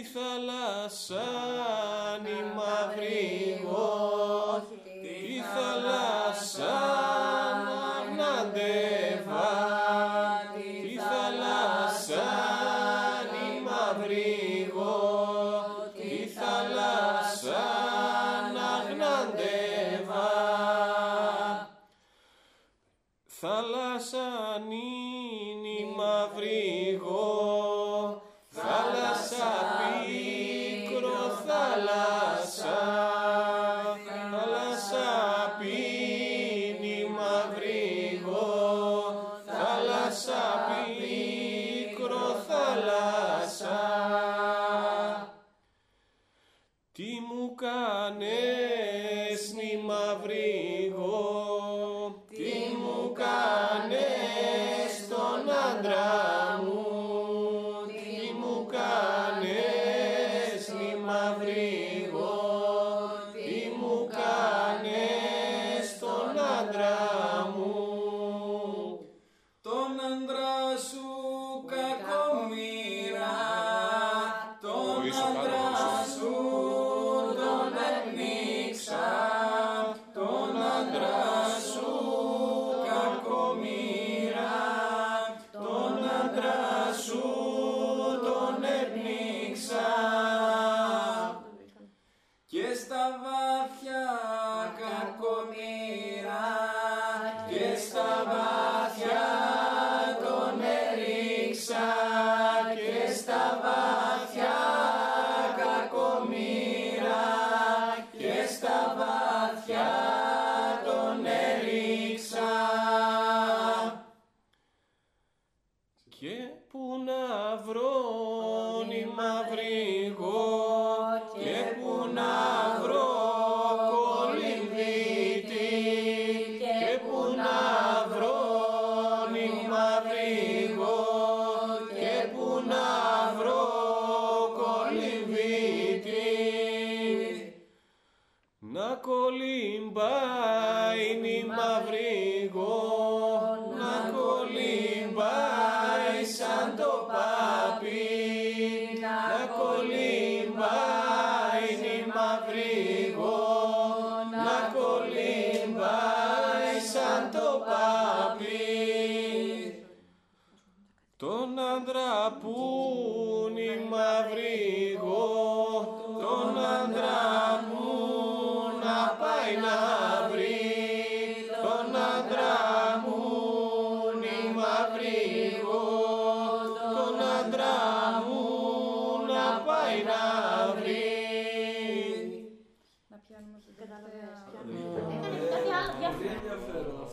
στη θαλασσάνη μαύρη τη θαλασσάνα να τη θαλασσάνη μαύρη τη θαλασσάνα γναντεύα θαλασσάνη μαύρη Τι μου κάνες νη μαυρίγο, τι μου κάνες τον άντρα μου, τι μου κάνες νη μαυρίγο, τι μου κάνες τον άντρα μου. Τον άντρα σου κακομοίρα, Και στα βάθια κακομοίρα και στα βάθια τον έριξα και στα βάθια κακομοίρα και στα βάθια τον έριξα. Και που να βρω νη μαυρίγο να κολυμπάει νη μαυρίγο, να κολυμπάει σαν το πάπι, να κολυμπάει νη μαυρίγο, να κολυμπάει σαν το πάπι. Τον άντρα που πάει να βρει, τον άντρα μου νη μαυρίγο, τον άντρα μου να πάει να βρει. Να πιάνουμε την Κατάλαβες. τελευταία. Κάτι άλλο, Πολύ διάφορα. ενδιαφέρον